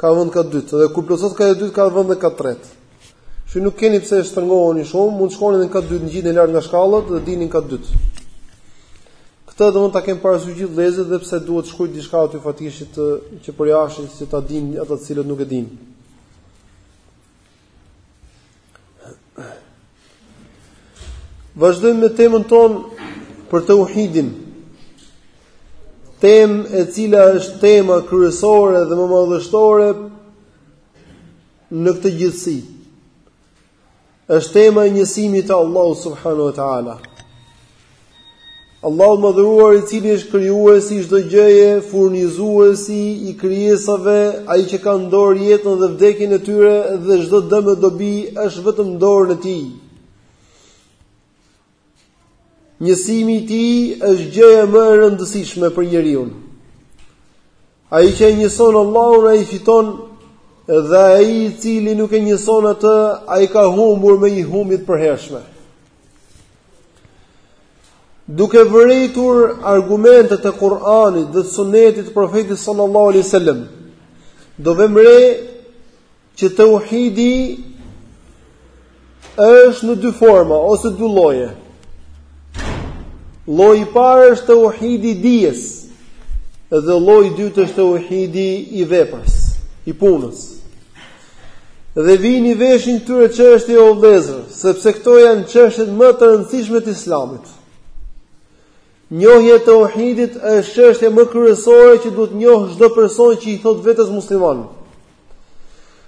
Ka vend kati dytë dhe kur plotësohet kati i dytë ka vend dhe kati tretë. Që nuk keni pse të shtrëngoheni shumë, mund të shkoni edhe në kat të dytë ngjiteni lart nga shkallët dhe dilni në kat të dytë. Këtë domethënë ta kenë parasysh gjithë vëllezërit edhe pse duhet të shkruhet diçka aty t'afishohet që përjashta që ta dinë ata të cilët nuk e dinë. Vazhdojmë me temën tonë për teuhidin. Temë e cila është tema kryesore dhe më madhështore në këtë gjithësi. është tema e njësimit të Allahu subhanahu ue ta'ala. Allahu i madhëruar i cili është krijuesi i çdo gjëje, furnizuesi i krijesave, ai që ka në dorë jetën dhe vdekjen e tyre dhe çdo dëm e dobi është vetëm në dorën e tij. Njësimi i tij është gjëja më e rëndësishme për njeriun. Ai që e njëson Allahun, ai fiton dhe ai i cili nuk e njëson atë, ai ka humbur me një humbje të përhershme. Duke vërejtur argumentet e Kur'anit dhe Sunetit të Profetit sallallahu alaihi wasallam, do vëmë re që tauhidi është në dy forma ose dy lloje. Lloji i parë është tauhidi i dijes dhe lloji i dytë është tauhidi i veprës, i punës. Dhe vini veshin këtyre çështjeve o vëllezër, sepse këto janë çështjet më të rëndësishme të Islamit. Njohja e tauhidit është çështja më kryesore që duhet të njohë çdo person që i thot vetes musliman.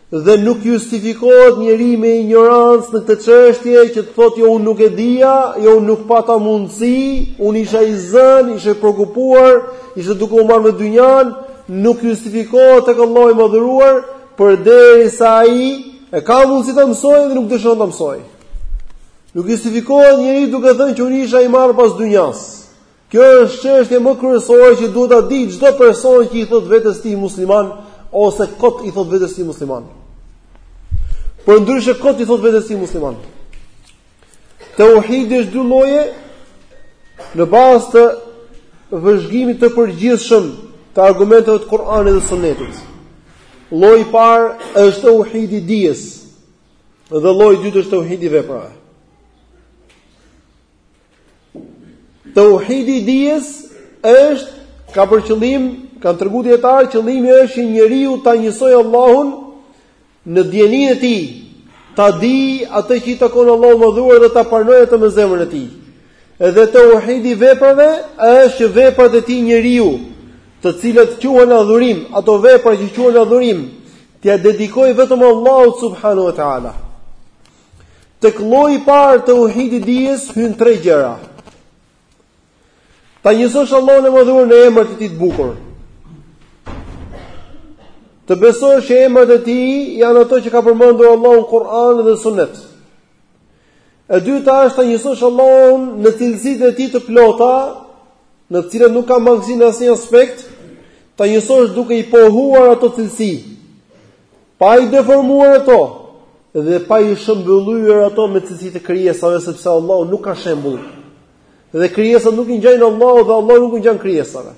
Dhe nuk justifikohet njeri me injorancë në këtë çështje që të thotë jo unë nuk e dija, jo unë nuk pata mundësi, unë isha i zënë, isha i preokupuar, isha duke u marrë me dynjan, nuk justifikohet tek Allahu i madhëruar, përderisa ai e ka mundësi ta mësojë edhe nuk dëshiron ta mësojë. Nuk justifikohet njeri duke thënë që unë isha i marrë pas dynjas. Kjo është çështja më kryesore që duhet ta dijë çdo person që i thot vetes tij musliman ose kot i thot vetes tij musliman. Përndryshe kot i thot vetes tij musliman. Tauhidi është dy lloje në bazë të vëzhgimit të përgjithshëm të argumenteve të Kur'anit dhe Sunetit. Lloji i parë është tauhidi i dijes dhe lloji i dytë është tauhidi i veprave. Tauhidi i dijes është ka për qëllim, kanë treguar dijetarët, qëllimi është që njeriu ta njësojë Allahun në dijeninë e tij, ta di atë që i takon Allahut Madhëruar dhe ta pranojë atë me zemrën e tij. Edhe tauhidi i veprave është që veprat e tij njeriu, të cilat quhen adhurim, ato vepra që quhen adhurim, t'ia dedikojë vetëm Allahut subhanahu wa taala. Tek lloji i parë, tauhidi i dijes, hyjnë tre gjëra. Ta njësosh Allahun e Madhëruar në emrat e Tij të bukur. Të besosh që emrat e Tij janë ato që ka përmendur Allahu në Kur'an dhe Sunet. E dyta është ta njësosh Allahun në cilësitë e Tij të plota, në të cilat nuk ka mangësi në asnjë aspekt, ta njësosh duke i pohuar ato cilësi. Pa i deformuar ato dhe pa i shëmbëllyer ato me cilësitë e krijesave, sepse Allahu nuk ka shembull. Dhe krijesat nuk i ngjajnë Allahut dhe Allahu nuk i ngjan krijesave.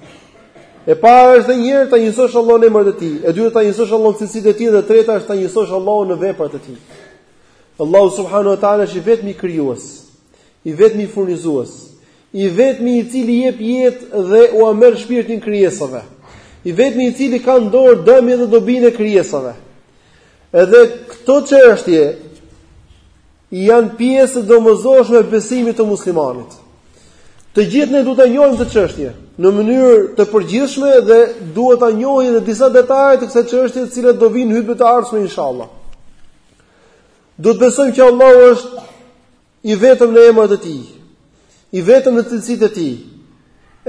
E para është dhe njëherë ta njësosh Allahun në emrat e tij, e dyta ta njësosh Allahun në cilësitë e tij dhe e treta është ta njësosh Allahun në veprat e tij. Allahu subhanahu wa taala është i vetmi krijues, i vetmi furnizues, I vetmi i cili jep jetë dhe ua merr shpirtin krijesave. I vetmi i cili ka në dorë dëmin dhe dobinë e krijesave. Edhe këto çështje janë pjesë e domosdoshme e besimit të muslimanit. Të gjithë ne duhet ta njohim këtë çështje në mënyrë të përgjithshme dhe duhet ta njohim edhe disa detaje të kësaj çështje, të cilat do vijnë hytbet e ardhshme inshallah. Duhet të besojmë që Allahu është I vetëm në emrat e tij, i vetëm në cilësitë e tij,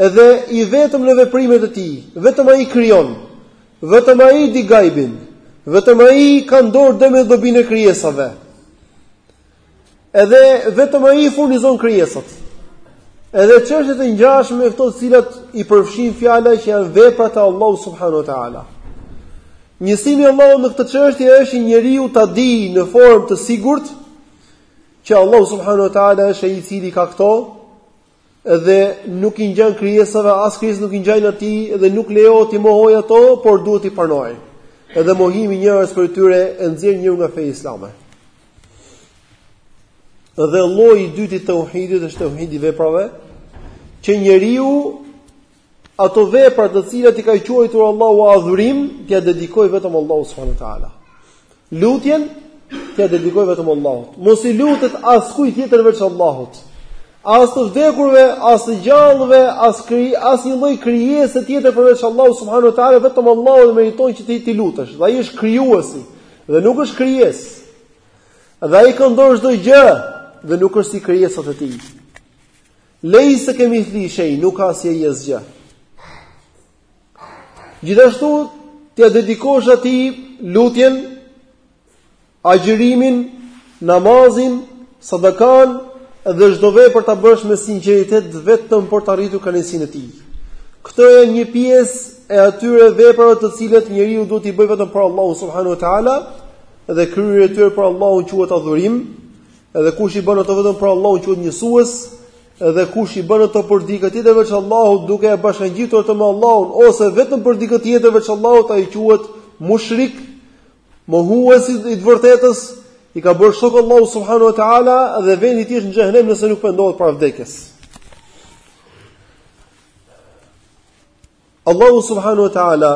edhe i vetëm në veprimet e tij, vetëm ai krijon, vetëm ai di gajbin, vetëm ai ka në dorë dëm e dobinë e krijesave. Edhe vetëm ai furnizon krijesat. Edhe çështjet e ngjashme me këto të cilat i përfshin fjala që janë veprat e Allahut subhanahu wa taala. Njësimi i Allahut në këto çështje është që njeriu ta dijë në formë të sigurt Që Allahu subhanahu wa taala është ai i cili ka këto dhe nuk i ngjan krijesave, as krijesat nuk i ngjajnë atij dhe nuk lejohet t'i mohojë ato, por duhet t'i pranojë. Edhe mohimi i njërës prej tyre e nxjerr njeriun nga feja islame. Dhe lloji i dytë i tauhidit është tauhidi i veprave, që njeriu ato vepra të cilat i ka quajtur Allahu adhurim, t'ia dedikojë vetëm Allahut subhanahu wa taala. Lutjen t'ia dedikojë vetëm Allahut. Mos i lutet askujt tjetër veç Allahut. As të vdekurve, as të gjallëve, as kri, asnjë lloj krijese tjetër përveç Allahut subhanahu wa taala, vetëm Allahu e meriton që ti t'i lutesh. Dhe ai është krijuesi dhe nuk është krijesë. Dhe ai ka në dorë çdo gjë dhe nuk është si krijesat e tij. Lejse kemi thli shej, nuk ka si e i asgjë. Gjithashtu, t'ia dedikosh atij lutjen, agjerimin, namazin, sadakan, dhe çdo vepër ta bësh me sinqeritet vetëm për ta arritur kënaqësinë e tij. Këto janë një pjesë e atyre veprave të cilat njeriu duhet t'i bëjë vetëm për Allahun subhanahu wa taala, dhe kryerja e tyre për Allahun quhet adhurim, Edhe kush i bën ato vetëm për Allahun quhet njësues, edhe kush i bën ato për dikë tjetër veç Allahut, duke e bashkangjitur ato me Allahun ose vetëm për dikë tjetër veç Allahut, ai quhet mushrik, mohues i të vërtetës, i ka bërë shok Allahut subhanahu wa taala dhe vendi i tij është në xhehenem nëse nuk pendohet para vdekjes. Allahu subhanahu wa taala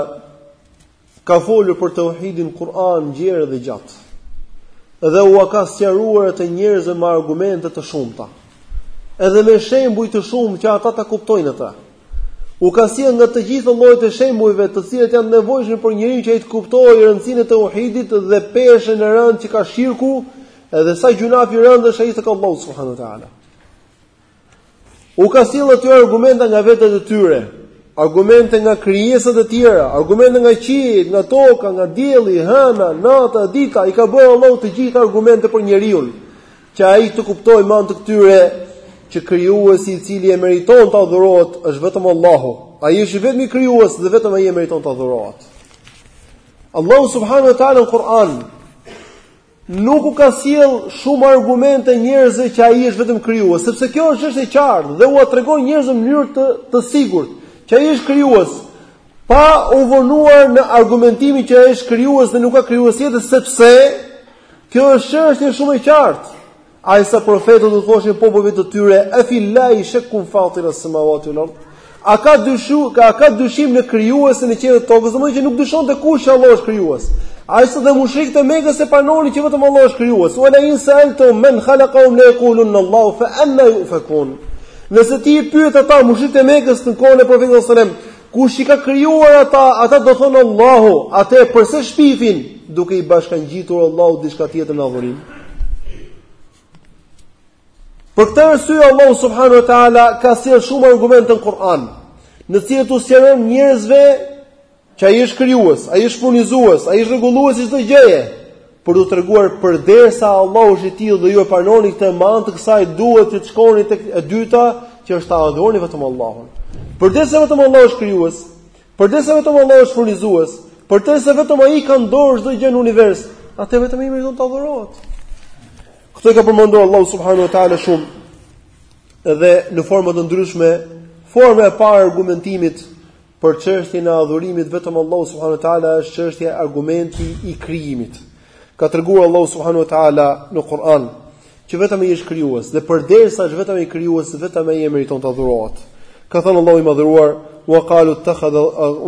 ka folur për teuhidin në Kur'an gjerë dhe gjatë. Dhe ua ka sqaruar atë njerëzve me argumente të shumta. Edhe me shembuj të shumtë që ata ta kuptojnë atë. U ka sjell nga të gjitha llojet e shembujve, të cilët janë të nevojshëm për njeriun që ai të kuptojë rëndësinë e teuhidit dhe peshën e rëndë që ka shirku, edhe sa gjynah i rëndë është ai tek Allahu subhanahu wa taala. U ka sjellë atyre argumenta nga vetet e tyre, argumente nga krijesat e tjera, argumente nga qiejt, nga toka, nga dielli, hëna, nata, dita, i ka bërë Allahu të gjitha argumente për njeriun, që ai të kuptojë me anë të këtyre që krijuesi i cili e meriton të adhurohet është vetëm Allahu. Ai është i vetmi krijues dhe vetëm ai e meriton të adhurohet. Allahu subhanahu wa taala në Kur'an Nuk u ka sjell shumë argumente njerëzve që ai është i vetmi krijues, sepse kjo është çështje e qartë dhe ua tregon njerëzve në mënyrë të sigurt që ai është krijues, pa u vonuar në argumentimin që ai është krijues dhe nuk ka krijues tjetër, sepse kjo është çështje shumë e qartë. Aq sa profetët u thoshin popujve të tyre, "A fi Allahi shakun fatiri as-samawati wal-ard?" A ka, a ka dyshim në krijuesin e qiejve e të tokës, domethënë që nuk dyshonte kush që Allah është krijues. Aq sa dhe mushrikët e Mekës e pranonin që vetëm Allah është krijues. Wa la in sa'altahum man khalaqahum la yaqulun Allahu fa anna yufakun. Nëse ti i pyet ata mushrikët e Mekës në kohën e profetit sallallahu alajhi wasallam, Kush i ka krijuar ata? Ata do thonë Allahu, atëherë përse shpifin duke i bashkangjitur Allahut diçka tjetër në adhurim? Për këtë arsye Allahu subhanahu wa taala ka sjell shumë argumente në Kur'an, në të cilat u sqaron njerëzve që ai është krijues, ai është furnizues, ai është rregullues i çdo gjëje. për t'u treguar përderisa Allahu është i tillë dhe ju e pranoni këtë me anë të kësaj duhet të shkoni tek e dyta që është ta adhuroni vetëm Allahun. Përderisa vetëm Allahu është krijues, përderisa vetëm Allahu është furnizues, përderisa vetëm ai ka në dorë çdo gjë në univers, atëherë vetëm ai meriton të adhurohet. Këtë e ka përmendur Allahu subhanahu wa taala shumë edhe në forma të ndryshme, forma e parë e argumentimit Për çështjen e adhurimit vetëm Allahu subhanahu wa taala është çështja e argumentit të krijimit. Ka treguar Allahu subhanahu wa taala në Kur'an që vetëm ai është krijues dhe përderisa është vetëm ai krijues, vetëm ai e meriton të adhurohet. Ka thënë Allahu i madhëruar: "Wa qalu ittakhadha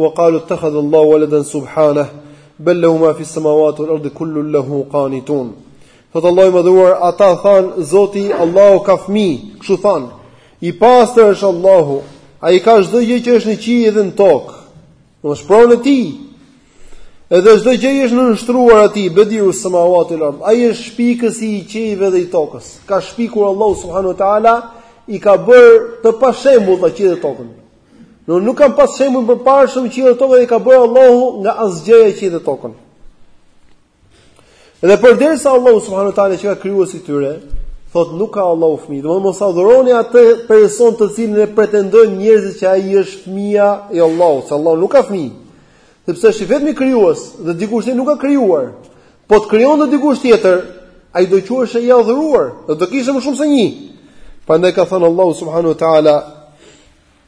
wa qalu ittakhadha Allahu waladan subhanahu bal lahu ma fi samawati wal ardi kullun lahu qanitun." Thot Allahu i madhëruar, ata thanë Zoti Allahu ka fëmijë, kështu thanë. I pastër është Allahu, ai ka çdo gjë që është në qiell dhe në tokë. Në pronën e tij. Edhe çdo gjë është nënshtruar atij, bediu samawati wal ard. Ai është shpikësi i qiejve dhe i tokës. Ka shpikur Allahu subhanahu wa taala, i ka bërë të pashembullta qiejt dhe tokën. Domethënë nuk kanë pas shembull të mëparshëm qiejt dhe tokën, i ka bërë Allahu nga asgjëja qiejt dhe tokën. Dhe përderisa Allahu subhanahu wa taala që është krijuesi i tyre, thot nuk ka Allahu fëmijë. Domethënë mos adhuroni atë person të cilin e pretendojnë njerëzit që ai është fëmia e Allahut, se Allahu nuk ka fëmijë. Sepse është i vetmi krijues dhe dikush tjetër nuk ka krijuar. Po të krijonte dikush tjetër, ai do quhej i adhuruar dhe do kishte më shumë se një. Prandaj ka thënë Allahu subhanahu wa taala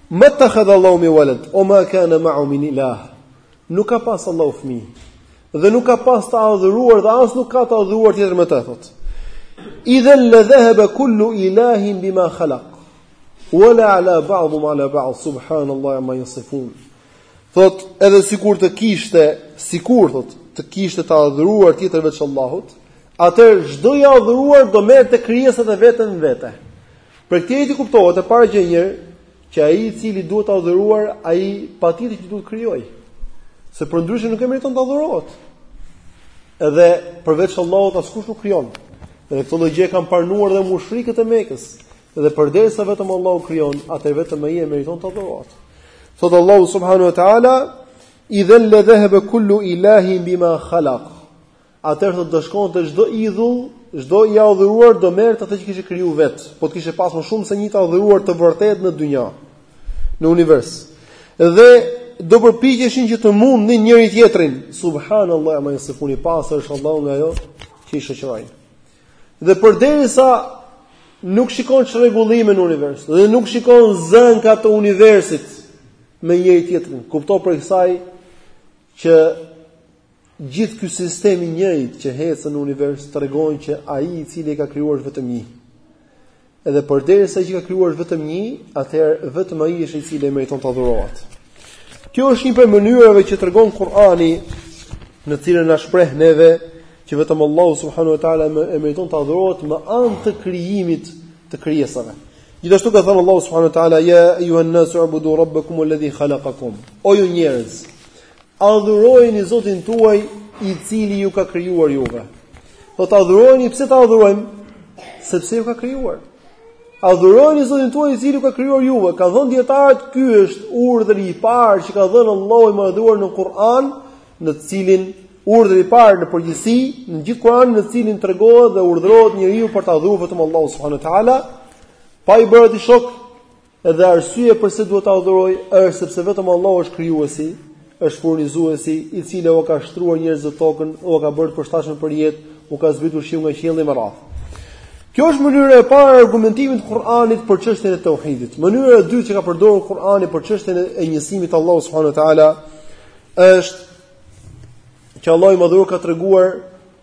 Ma ittakhadha Allahu min walad, wa ma kana ma'ahu min ilah, nuk ka pas Allahu fmi, dhe nuk ka pas të adhuruar, dhe as nuk ka të adhuruar tjetër me të, thot. Idhen le dhehebe kullu ilahin bima khalak, wa la'ala ba'duhum ala ba'd, subhanallahi amma jasifun. Thot, edhe sikur të kishte, sikur, thot, të kishte të adhuruar tjetër veç Allahut, atëherë çdo i adhuruar do merrte krijesat e veta në vete. Prej këtij ajeti kuptohet e para gjë njëherë që ai i cili duhet të adhurohet ai patjetër që duhet të krijojë. Se përndryshe nuk e meriton të adhurohet. Edhe përveç Allahut askush nuk krijon. Dhe këtë logjikë e kanë pranuar edhe mushrikët e Mekës. Dhe përderisa vetëm Allahu krijon, atëherë vetëm ai e meriton të adhurohet. Thot Allahu subhanahu wa taala, "Idhan ladhahaba kullu ilahin bima khalaq." Atëherë thotë do shkonte çdo idhull, çdo i adhuruar do merrte atë që kishte kriju vet, po të kishte pas më shumë se një të adhuruar të vërtetë në dynja, në univers. Dhe do përpiqeshin që të mundnin njëri tjetrin. Subhanallahi amma yasifun, i pastër është Allahu nga ajo që i shoqërojnë. Dhe përderisa nuk shikon çrregullime në univers dhe nuk shikon zënka të universit me njëri tjetrin, kupto prej kësaj që Gjithë ky sistem i njëjtë që ecën në univers tregon që Ai i cili e ka krijuar është vetëm Një. Edhe përderisa që ka krijuar është vetëm Një, atëherë vetëm Ai është i cili meriton të adhurohet. Kjo është një prej mënyrave që tregon Kur'ani në cilën na shpreh neve që vetëm Allahu subhanahu wa taala e meriton të adhurohet me anë të krijimit të krijesave. Gjithashtu ka thënë Allahu subhanahu wa taala ya ayuha an-nasu ubudu rabbakum alladhi khalaqakum. O ju njerëz, Adhurojeni Zotin tuaj, i cili ju ka krijuar juve. Po ta adhuroni pse ta adhurojmë? Sepse ju ka krijuar. Adhurojeni Zotin tuaj, i cili ju ka krijuar juve. Kanë thënë dijetarët, ky është urdhri i parë që ka dhënë Allahu i madhuar në Kur'an, në të cilin urdhri i parë në përgjithësi, në gjithë Kur'anin në të cilin tregohet dhe urdhërohet njeriu për ta adhuruar vetëm Allahun subhanuhu teala, pa i bërë Atij shok Dhe arsyeja përse duhet ta adhuroj është sepse vetëm Allahu është krijuesi, është furnizuesi, i cili ua ka shtruar njerëzve tokën, ua ka bërë të përshtatshme për jetë, u ka zbritur shiun nga qielli e me radhë. Kjo është mënyra e parë e argumentimit të Kur'anit për çështjen e tauhidit. Mënyra e dytë që ka përdorur Kur'ani për çështjen e njësimit të Allahut subhanuhu teala është që Allahu i madhëruar ka treguar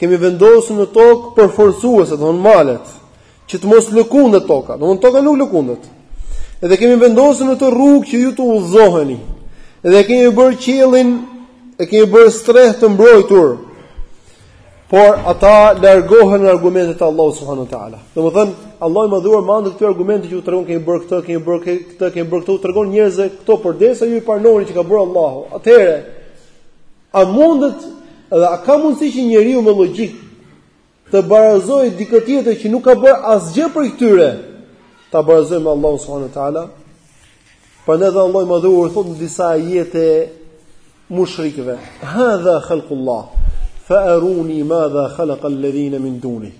kemi vendosur në tokë përforcuese, domethënë malet, që të mos lëkundet toka, domethënë toka nuk lëkundet. Edhe kemi vendosur në të rrugë që ju të udhëzoheni. Edhe kemi bërë qiellin, e kemi bërë strehë të mbrojtur. Por ata largohen nga argumentet e Allahut subhanuhu teala. Domethënë, Allahu i madhëruar me anë të këtyre argumenteve që u tregon kemi bërë këtë, kemi bërë këtë, kemi bërë këtë, u tregon njerëzve këto përderisa ju i pranoni që i ka bërë Allahu. Atëherë, A mundet dhe a ka mundësi që njeriu me logjikë të barazojë dikë tjetër që nuk ka bërë asgjë prej këtyre, ta barazojë me Allahun subhanuhu teala? Prandaj dhe Allahu i madhëruar thotë në disa ajete mushrikëve, hadha khalkullah, fa aruni madha khalakal ledhine min dunih.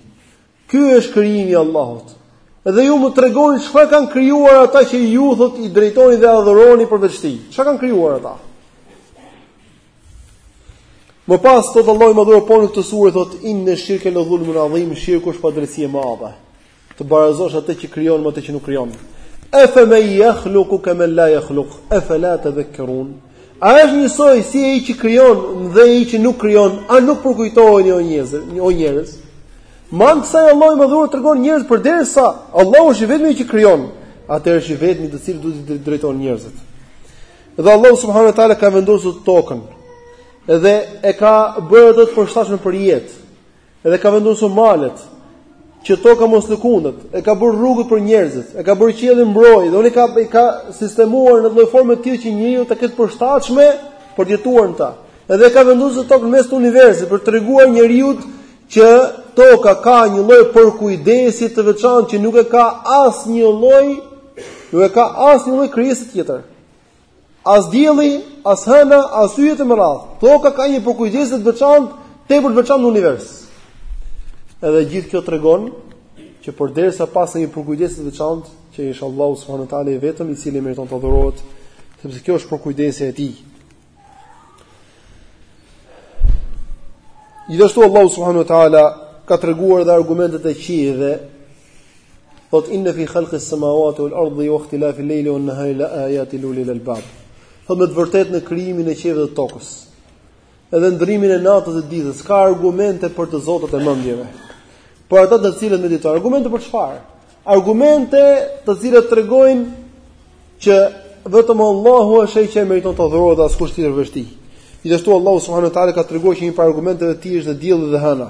Ky është krijimi i Allahut. Dhe ju më tregoni çfarë kanë krijuar ata që ju iu lutni, i drejtoheni dhe adhuroni përveç Tij. Çfarë kanë krijuar ata? Më pas thotë Allahu i madhëruar po në këtë sure thotë inna shirka la dhulmun adhim, shirku është padrejtësi e madhe. Të barazosh atë që krijon me atë që nuk krijon. Afaman yakhluqu kaman la yakhluq, afala tadhakkarun. A është njësoj si ai që krijon dhe ai që nuk krijon, a nuk përkujtoheni o njerëz, o njerëz? Me anë të kësaj Allahu i madhëruar u tregon njerëzve përderisa Allahu është i vetmi që krijon, atëherë është i vetmi të cilit duhet t'i drejtohen njerëzit. Dhe Allahu subhanahu wa taala ka vendosur tokën dhe e ka bërë atë të përshtatshme për jetë. Dhe ka vendosur malet që toka mos lëkundet, e ka bërë rrugët për njerëzit, e ka bërë qiellin mbrojtje dhe i ka sistemuar një lloj forme të tillë që njeriu ta ketë përshtatshme për të jetuar në ta. Edhe ka vendosur tokën mes të universit për t'i treguar njeriut që toka ka një lloj përkujdesje të veçantë që nuk e ka asnjë lloj, nuk e ka asnjë lloj krijese tjetër. As dielli, as hëna, as yjet e mëdha. Toka ka një përkujdesje të veçantë, tepër të veçantë në univers. Edhe gjithë kjo tregon që përderisa ka një përkujdesje të veçantë, që është Allahu subhanahu wa taala i vetëm i cili meriton të adhurohet, sepse kjo është përkujdesja e tij. Gjithashtu Allahu subhanahu wa taala ka treguar dhe argumentet e qiejve Thot inna fi khalqi as-samawati wal ardi wa ikhtilafi al-layli wan nahari la ayatin li ulil albab. Thot me të vërtetë në krijimin e qiejve dhe tokës. Edhe ndërrimin e natës dhe ditës ka argumente për të zotët e mendjeve. Për ata të cilët meditojnë, argumente për çfarë? Argumente të cilat tregojnë që vetëm Allahu është ai që meriton të adhurohet dhe askush tjetër veç tij. Gjithashtu Allahu subhanahu wa taala ka treguar që një prej argumenteve të tij është dhe dielli dhe hëna.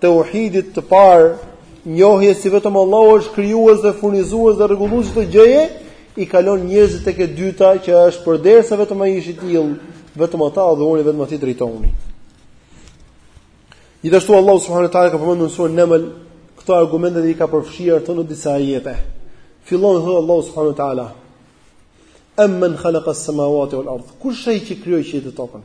teuhidit të parë, njohjes se vetëm Allahu është krijues dhe furnizues dhe rregullues i çdo gjëje, i kalon njerëzit tek e dyta që është përderisa vetëm ai është i tillë, vetëm atë adhuroni vetëm atij drejtohuni. Gjithashtu Allahu subhanahu wa taala ka përmendur në surën Naml këto argumente dhe i ka përfshirë ato në disa ajete. Fillon thotë Allahu subhanahu wa taala: "Amman khalaqa as-samawati wal-ardh?" Kush është ai që krijoi qiejt dhe tokën?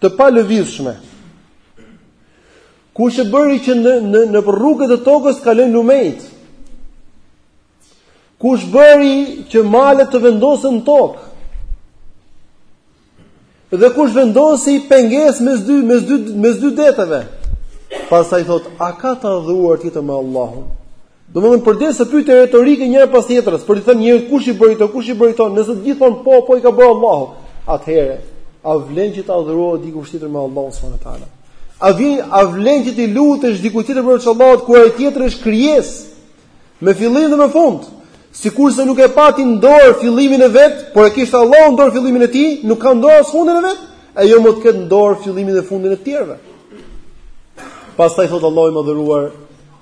të palëvizshme. Kush e bëri që nëpër rrugët e tokës të kalojnë lumenjtë? Kush bëri që malet të vendosen në tokë? Dhe kush vendosi pengesë mes dy mes dy mes dy deteve? Pastaj thot, a ka të adhuruar tjetër me Allahun? Domethënë përdor disa pyetje retorike njëra pas tjetrës, për t'i thënë njeriut kush i bëri këto, kush i bëri këto, nëse të gjithë thonë po, po i ka bërë Allahu, atëherë a vlen që të adhurohet dikush tjetër me Allahun subhanahu teala? A vjen a vlen që t'i lutesh dikujt tjetër përveç Allahut kur ai tjetri është krijesë me fillim dhe me fund? Sikurse nuk e pati në dorë fillimin e vet, por e kishte Allahu në dorë fillimin e tij, nuk ka në dorë as fundin e vet, e jo më të ketë në dorë fillimin dhe fundin e të tjerëve. Pastaj thot Allahu i madhëruar,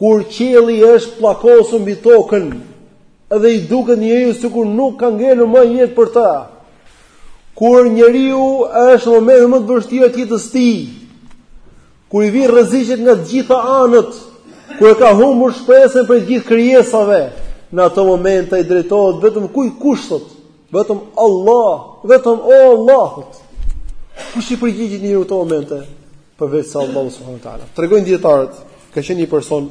Kur qielli është pllakosur mbi tokën dhe i duket njeriut sikur nuk ka ngelur më jetë për të. Kur njeriu është në momentin më të vështirë të jetës së tij, kur i vijnë rreziqet nga të gjitha anët, kur e ka humbur shpresën prej të gjithë krijesave, në ato momente i drejtohet vetëm kujt kushtot, Vetëm Allah, vetëm o Allahut. Kush i përgjigjet njeriut këto momente përveç se Allahu subhanahu wa taala. Tregojnë dietarët, ka qenë një person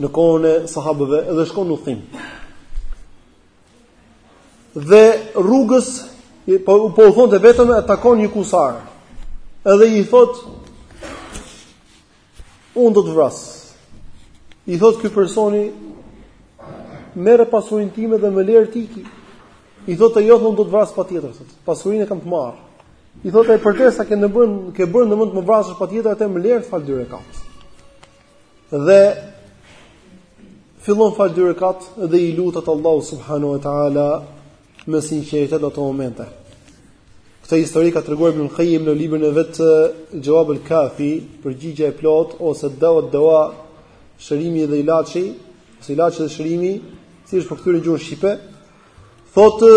në kohën e sahabëve dhe shkon në udhëtim. Dhe rrugës po po udhëtonte vetëm e takon një kusar. Edhe i thot Unë do të vras. I thotë ky personi merre pasurinë time dhe më lër të iki. I thotë jo, unë do të vras patjetër, thotë. Pasurinë kam të marr. I thotë ai përderisa ke në bën, ke bërë në mend të më vrasësh patjetër atëherë më lër të fal dy rekat. Dhe fillon fal dy rekat dhe i lutet Allahu subhanahu wa taala me sinqeritet në ato momente. Këtë histori ka treguar Ibn Qayyim në librin e vet Jawab al-Kafi, përgjigja e plotë ose Dawa Dawa, shërimi dhe ilaçi, ose ilaçi dhe shërimi, si është përkthyer në gjuhën shqipe, thotë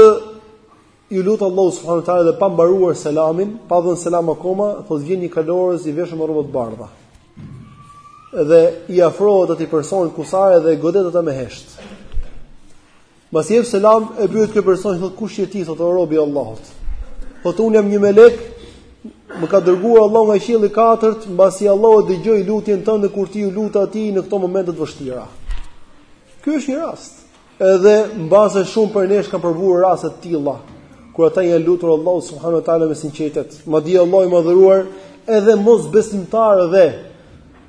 iu lut Allahu subhanahu wa taala dhe pa mbaruar selamin, pa dhënë selam akoma, thotë vjen një kalorës i veshur me rroba të bardha. Dhe i afrohet atij personit kusar dhe e godet atë me heshtë. Mbasi jep selam e pyet ky person thotë kush je ti thotë o robi i Allahut. Thotë unë jam një melek më ka dërguar Allahu nga qielli i katërt mbasi Allahu e dëgjoi lutjen tënde kur ti iu lute atij në këto momente të vështira. Ky është një rast. Edhe mbase shumë prej nesh kanë provuar raste të tilla kur ata janë lutur Allahu subhanahu wa taala me sinqeritet. Madje Allahu i madhëruar edhe mosbesimtarëve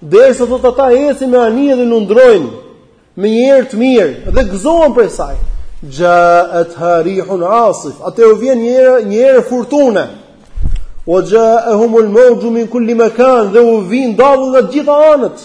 Derisa thotë ata ecin me anije dhe lundrojnë me një erë të mirë dhe gëzohen prej saj. Ja'at-ha rihun asif. Atë u vjen një erë, një erë furtune. Wa ja'ahum al-mawju min kulli makan dhe u vijnë dallgë nga të gjitha anët.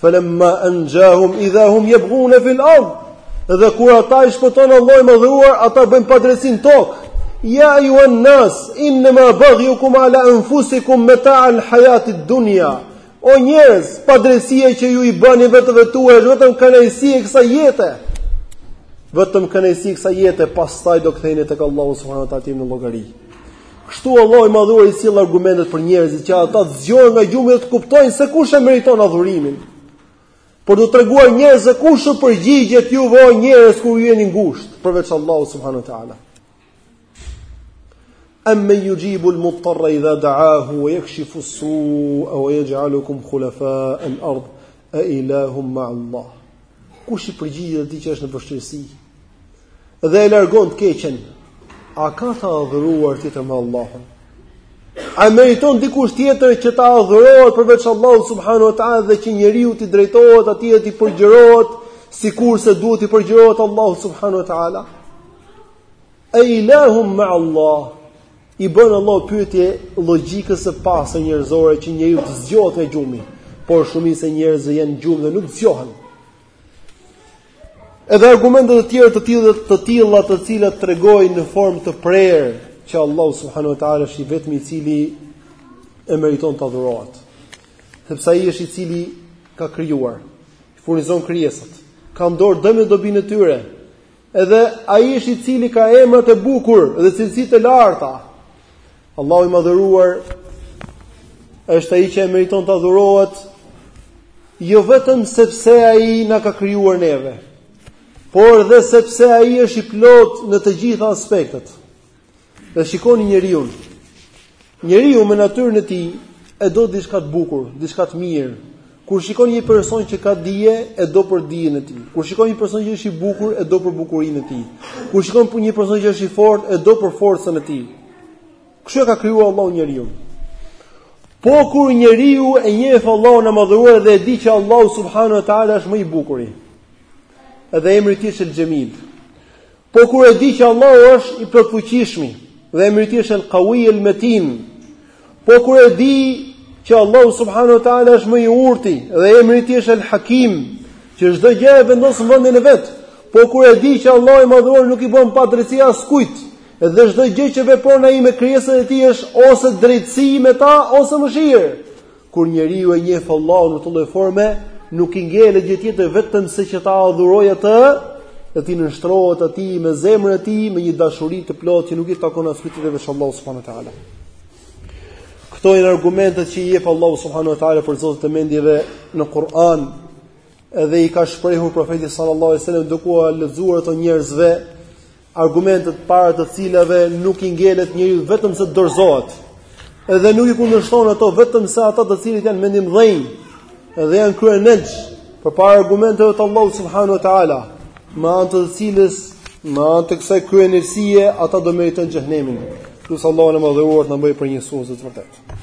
Falamma anjahum idha hum yabghun fi al-ard. Dhe kur ata i shpëton Allahu i madhëruar, ata bëjnë padrejtësi në tokë. Ya ayyuha an-nas, innama baghyukum ala anfusikum mata' al-hayat ad-dunya. O njerëz, padrejtësia që ju i bëni vetvetes tuaj është vetëm kënaqësi e kësaj jete. Vetëm kënaqësi e kësaj jete, pastaj do ktheheni tek Allahu subhanahu wa ta'ala në llogari. Kështu Allahu i Madhëruar i sjell argumentet për njerëzit që ata të zgjohen nga gjumi dhe të kuptojnë se kush e meriton adhurimin. Për t'u treguar njerëzve kush u përgjigjet juve o njerëz kur ju jeni ngushtë përveç Allahu subhanahu wa taala. Amman yujibu al-muttarra idha da'ahu wa yakshifu as-su'a wa yaj'alukum khulafa'a al-ard a ilahum ma Allah. Kush i përgjigjet atij që është në vështirësi? dhe e largon të keqen, a ka të adhuruar tjetër me Allahun? A meriton dikush tjetër që të adhurohet përveç Allahut subhanahu wa taala dhe që njeriu t'i drejtohet atij dhe t'i përgjërohet sikurse duhet t'i përgjërohet Allahut subhanahu wa taala? A ilahun ma Allah i bën Allahu pyetje logjikës së pastër njerëzore që njeriu të zgjohet nga gjumi, por shumica e njerëzve janë në gjumë dhe nuk zgjohen. Edhe argumente të tjera të tilla të tilla të cilat tregojnë në formë të prerë që Allahu subhanahu wa taala është i vetmi i cili e meriton të adhurohet. Sepse ai është i cili ka krijuar, i furnizon krijesat, ka në dorë dëmin e dobinë e tyre, Edhe ai është i cili ka emrat e bukur dhe cilësitë e larta. Allahu i madhëruar është ai që e meriton të adhurohet jo vetëm sepse ai na ka krijuar neve, por dhe sepse ai është i plotë në të gjitha aspektet. Dhe shikoni njeriun. Njeriu me natyrën e tij e do diçka të bukur, diçka të mirë. Kur shikon një person që ka dije, e do për dijen e tij. Kur shikon një person që është i bukur, e do për bukurinë e tij. Kur shikon një person që është i fortë, e do për forcën e tij. Kështu e ka krijuar Allahu njeriun. Po kur njeriu e njeh Allahun e madhëruar dhe e di që Allahu subhanahu wa taala është më i bukuri. Edhe emri i tij është El Xhemil. Po kur e di që Allahu është i plotfuqishmi dhe emri i tij është El Qawi El Metin. Po kur e di që Allahu subhanahu wa taala është më i urti dhe emri i tij është El Hakim, që çdo gjë e vendos në vendin e vet. Po kur e di që Allahu i madhëruar nuk i bën padrejtësi askujt, dhe çdo gjë që vepron ai me krijesat e tij është ose drejtësi me ta ose mëshirë. Kur njeriu e njeh Allahun në këtë lloj forme, nuk i ngelet gjë tjetër vetëm se që ta adhurojë atë, dhe t'i nënshtrohet atij me zemrën e tij me një dashuri të plotë që nuk i takon askujt përveç Allahut subhanahu wa taala. Këto janë argumentet që i jep Allahu subhanahu wa taala për zotët e mendjeve në Kur'an, edhe i ka shprehur profeti sallallahu alaihi wasallam duke ua lexuar ato njerëzve argumentet para të cilave nuk i ngelet njeriut vetëm se të dorëzohet. Edhe nuk i kundërshton ato vetëm se ata të cilët janë mendjemëdhenj dhe janë kryeneç përpara argumenteve të Allahut subhanahu wa taala, me anë të cilës me anë të kësaj kryeneçësie ata do meritojnë xhehenemin. Lus Allahun e madhëruar të na bëjë prej njësuesve të vërtetë.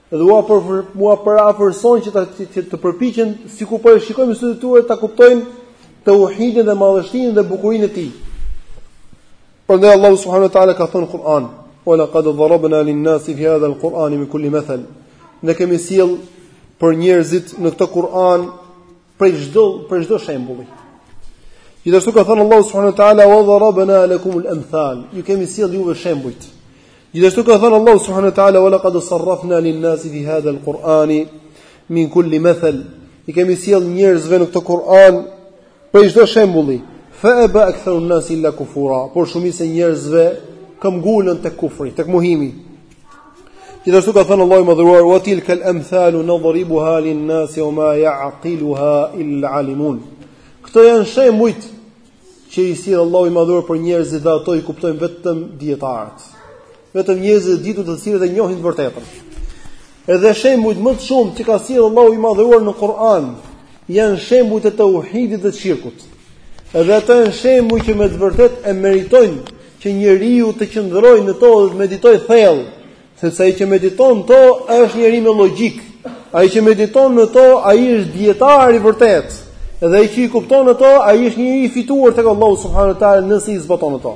Dhe ua përafërson që të që të përpiqen sikur po e shikojmë sytë e tyre ta kuptojnë teuhidin dhe madhështinë dhe bukurinë e tij. Prandaj Allahu subhanahu wa taala ka thënë në Kur'an, "Wa laqad darabna lin-nasi fi hadha al-Qur'ani min kulli mathal." Ne kemi sjell për njerëzit në këtë Kur'an prej çdo prej çdo shembulli. Gjithashtu ka thënë Allahu subhanahu wa taala wa darabna lakum al-amthal. Ju kemi sjellë juve shembujt. Gjithashtu ka thënë Allahu subhanahu wa taala wa laqad sarrafna lin-nasi fi hadha al-Qur'ani min kulli mathal. I kemi sjellë njerëzve në këtë Kur'an prej çdo shembulli. Fa aba aktharu an-nasi illa kufura. Por shumica e njerëzve këmbgulën tek kufri, tek mohimi. Gjithashtu ka thënë Allahu i Madhëruar: "Wa tilka al-amthalu nadribuha lin-nasi wa ma ya'qiluha illa al-'alimun." Këto janë shembujt që i sjell Allahu i Madhëruar për njerëzit dhe ato i kuptojnë vetëm dietarët. Vetëm njerëzit e ditur të cilët e njohin të vërtetën. Edhe shembujt më të shumtë që ka sjell Allahu i Madhëruar në Kur'an janë shembujt e tauhidit dhe shirkut. Edhe ato janë shembuj që me të vërtetë e meritojnë që njeriu të qëndrojë në to dhe të meditojë thellë, sepse ai që mediton to është njeri me logjikë. Ai që mediton në to, ai është dijetar i vërtetë. Dhe ai që i kupton ato, ai është njeri i fituar tek Allahu subhanuhu teala nëse i zbaton ato.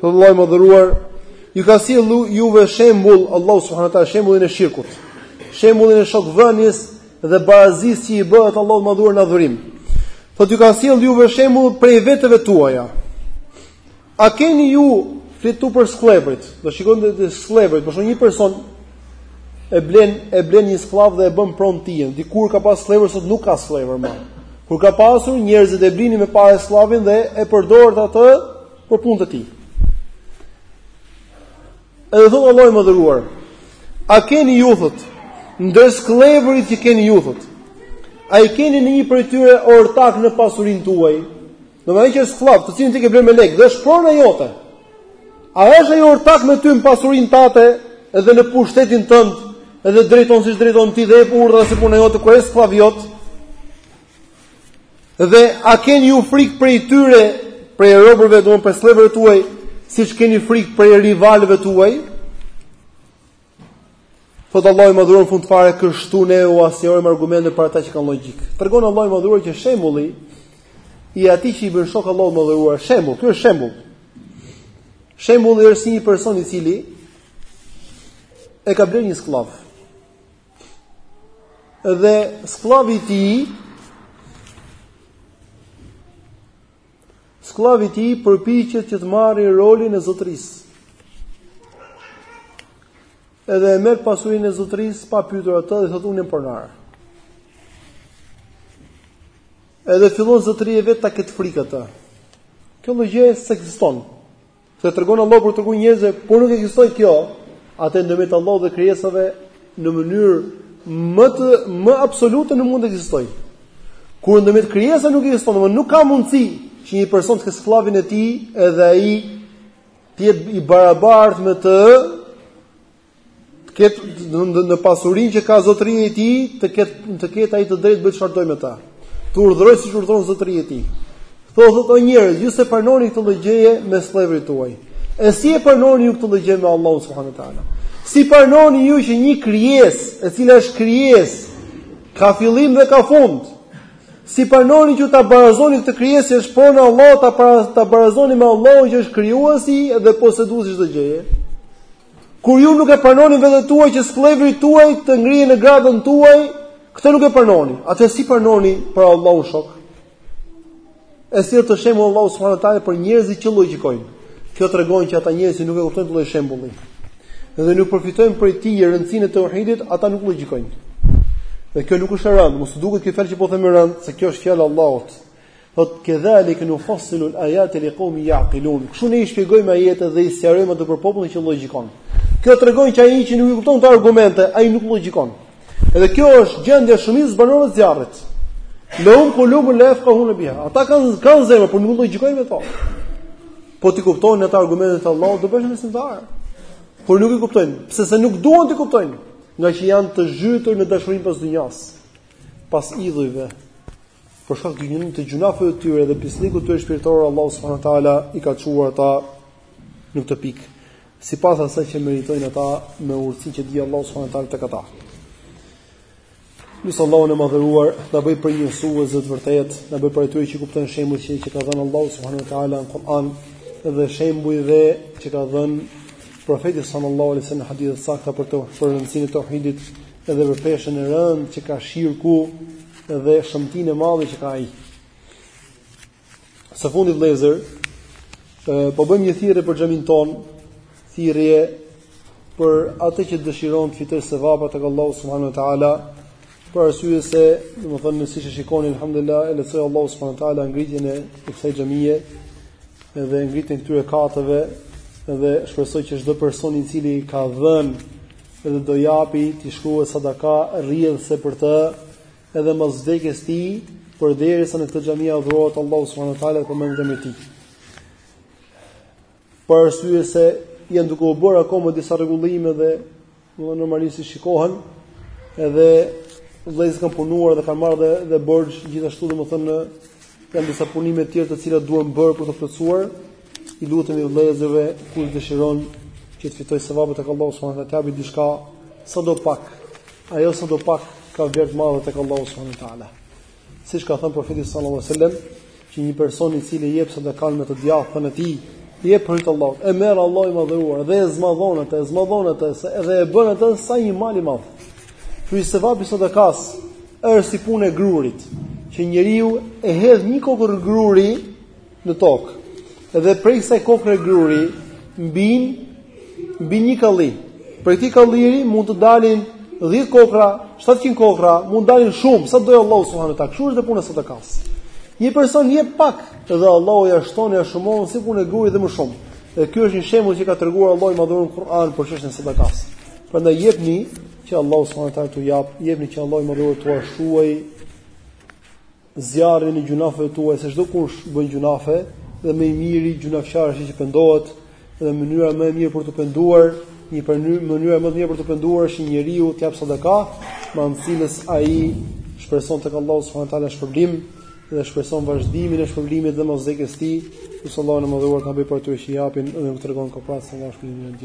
Thotë Allahu i madhëruar, ju ka sjellë juve shembull Allahu subhanahu wa taala shembullin e shirkut, shembullin e shokvënies dhe barazisë që i bëhet Allahut të madhëruar në adhurim. Po ju ka sjellë juve shembull prej vetëve tuaja. A keni ju flet për skllevërit? Do shikojmë të skllevrit, por një person e blen e blen një skllav dhe e bën pronë tijën. Dikur ka pas skllevër, sot nuk ka skllevër më. Kur ka pasur njerëzit e blinin me pare skllavin dhe e përdorte atë për punët e tij. Edhe thotë Allahu i madhëruar, a keni ju thotë ndër skllevërit që keni ju thot? A i keni ndonjë prej tyre ortak në pasurinë tuaj? Domethënë që është skllav, të cilin ti e ke blerë me lek, dhe është prona jote. A është ai ortak me ty në pasurinë tate dhe në pushtetin tënd, edhe drejton siç drejton ti dhe është burrë si puna jote kur është skllav jot? Dhe a keni ju frikë prej tyre, prej robërve, domethënë skllevërve tuaj, siç keni frikë prej rivalëve tuaj? Thotë Allahu i madhëruar në fund fare kështu ne ua sqarojmë argumentet për ata që kanë logjikë. Tregon Allahu i madhëruar që shembulli i atij që i bën shok Allahut të madhëruar shembull, ky është shembull. Shembulli është si një person i cili e ka blerë një skllav. Dhe skllavi i tij skllavi i tij përpiqet që të marri rolin e zotërisë Edhe e merr pasurinë e zotërisë Pa pyetur atë dhe thotë unë jam pronar Edhe fillon zotëria i vet ta ketë frikë atë Kjo lloj gjëje s'ekziston Këtë tregon Allahu për t'i tregu njerëzve, po nuk ekzistoi kjo, atëherë ndërmjet Allahut dhe krijesave në mënyrë më të më absolute nuk mund të ekzistojë. Kur ndërmjet krijesave nuk ekziston, domthonë nuk ka mundësi që një person të ketë skllavin e tij edhe ai të jetë i barabartë me të të ketë në, në, në pasurinë që ka zotëria e tij, të ketë të ketë ai të drejtë të bëjë çfarë dojë me ta. Të urdhërojë siç urdhëron zotëria e tij. Thotë thotë o njerëz, ju s'e pranoni këtë lloj gjëje me skllevrit tuaj. E si e pranoni ju këtë lloj gjëje me Allahun subhanehu ue teala? Si pranoni ju që një krijesë, e cila është krijesë, ka fillim dhe ka fund? Si pranoni që ta barazoni këtë krijesë që është pronë e Allahut, ta ta barazoni me Allahun që është krijuesi dhe poseduesi i çdo gjëje? Kur ju nuk e pranoni veten tuaj që skllevrit tuaj të ngrihen në gradën tuaj, këtë nuk e pranoni. Atëherë si pranoni për Allahun shok? E sjell këtë shembull Allahu subhanahu wa taala për njerëzit që logjikojnë. Kjo tregon që ata njerëz që nuk e kuptojnë këtë shembull. Dhe nuk përfitojnë prej tij rëndësinë e tauhidit, ata nuk logjikojnë. Dhe kjo nuk është e rëndë, mos u duket kjo fjalë që po e them e rëndë, se kjo është fjalë e Allahut. Thot kedhalik nufassilu al-ayat li qawmi yaqilun. Kështu ne i shpjegojmë ajetet dhe i sqarojmë ato për popullin që logjikon. Kjo tregon që ai që nuk i kupton këto argumente, ai nuk logjikon. Edhe kjo është gjendja e shumicës së banorëve të zjarrit. Lehum kulubun la yafqahuna biha. Ata kanë kanë zemër, por nuk logjikojnë me to. Po t'i kuptojnë ato argumente të Allahut, do bëhen besimtarë. Por nuk i kuptojnë, pse? Se nuk duan të kuptojnë, ngaqë janë të zhytur në dashurinë pas dynjasë, pas idhujve, për shkak të gjunimit, të gjynaheve të tyre dhe pislikut të tyre shpirtëror Allahu subhanahu wa taala i ka çuar ata në këtë pikë sipas asaj që meritojnë ata me urtësinë që di Allahu subhanahu wa taala tek ata. Lusim Allahun e madhëruar, të na bëjë prej njësuesve të vërtetë, të na bëjë prej atyre që kuptojnë shembujt që, që ka dhënë Allahu subhanu wa ta'ala në Kur'an, dhe shembujt edhe që ka dhënë profeti sallallahu alaihi wasallam në hadithet e sakta për të për rëndësinë e tauhidit edhe për peshën e rëndë që ka shirku dhe shëmtinë e madhe që ka ai. Së fundit vëllezër, po bëjmë një thirrje për xhaminë tonë, thirrje për atë që dëshiron të fitojë sevape tek Allahu subhanahu wa taala, për arsye se, domethënë siç e shikoni alhamdulillah, e lehtësoi Allahu subhanahu wa taala ngritjen e kësaj xhamie dhe ngritjen e këtyre kateve dhe shpresoj që çdo person i cili ka dhënë Edhe do japi t'i shkruhet sadaka rrjedhëse për të, edhe mas vdekjes tij, përderisa në këtë xhami adhurohet Allahu subhanahu wa taala përmendet emri i tij. Për arsye se janë duke u bërë akoma disa rregullime dhe domethënë normalisht i shikoni edhe vëllezërit kanë punuar dhe kanë marrë dhe, dhe borxh gjithashtu domethënë janë disa punime të tjera të cilat duhen bërë për t'u plotësuar I lutemi vëllezërve kush dëshiron që të fitojë sevape tek Allahu subhanahu wa taala, diçka sado pak. Ajo sado pak ka vlerë të madhe tek Allahu subhanahu wa taala. Siç ka thënë profeti sallallahu alaihi wasallam, që një person i cili jep sadakan me të djathtën e tij, jep për Allahun. E merr Allahu i madhëruar dhe e zmadhon atë, e zmadhon atë edhe e bën atë sa një mal i madh. Ky sevapi i sadakas është si punë e grurit, që njeriu e hedh një kokërr gruri në tokë dhe prej kësaj kokrre gruri mbin, mbin një kalli. Prej këtij kalliri mund të dalin 10 kokrra, 700 kokrra, mund të dalin shumë, sa do Allahu subhanahu wa taala. Kështu është puna sadakas. Një person jep pak dhe Allahu ja shton ja shumon si punë gruri dhe më shumë. Dhe ky është një shembull që ka treguar Allahu i madhëruar në Kur'an për çështjen e sadakas. Prandaj jepni që Allahu subhanahu wa taala t'u jap, jepni që Allahu i madhëruar t'u shuaj zjarrin e gjunafeve tuaj se çdokush bën gjunafe dhe më i miri gjunafqar është ai që pendohet dhe mënyra më e mirë për t'u penduar, një prej mënyrave më të mira për t'u penduar është njeriu të jap sadaka me anë të cilës ai shpreson tek Allahu subhanahu teala shpërblim dhe shpreson vazhdimin e shpërblimit dhe mbas vdekjes tij, ku sallallahu alaihi wasallam ka bërë për ato që japin dhe nuk tregohen kopracë se nga shpërblimi i